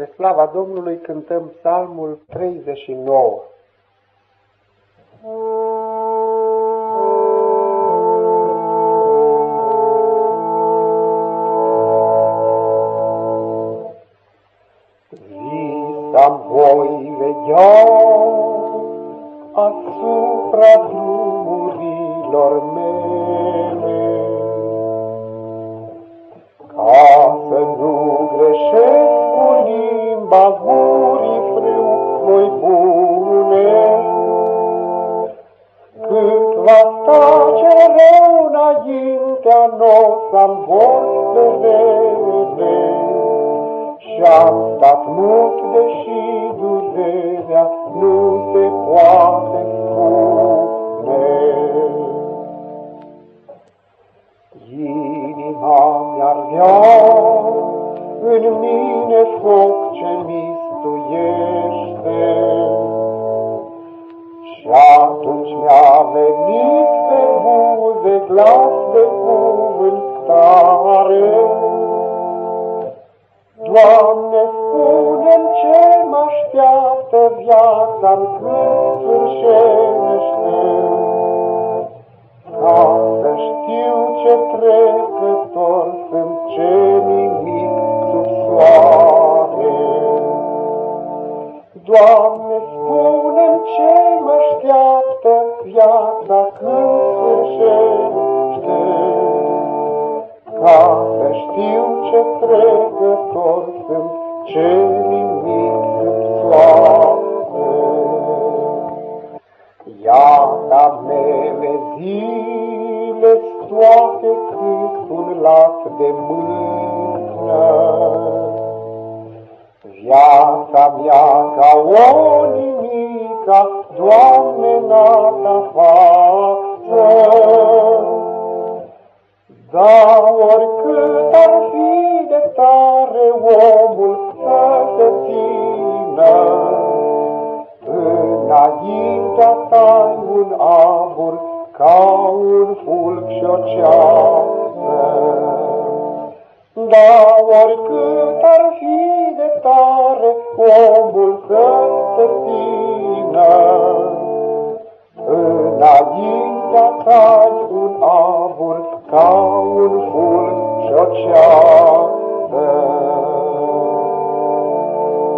Spre slava Domnului cântăm psalmul 39. Visam voi vedea asupra drumurilor mele, Cât va sta ce rău înaintea nos-am vor vedere, Și-am stat mult, deși durerea nu se poate spune. Inima mi-ar în mine foc buze glas de cuvântare. Doamne, spune ce mă așteaptă viața-mi când sfârșește, ca să știu ce trecător sunt, ce nimic Doamne, spune ce mă așteaptă viața când sunt, ce nimic sunt soare. Iada mele zile toate cât un lat de mână, Viața mea ca o nimica, Doamne, n-a față. Da, oricât ar fi de tare omul să se țină, Înaintea ta un abur ca un fulg și o ceasă. Da, oricât ar fi de tare omul să se țină, Înaintea ta un abur ca un fulg și o ceară.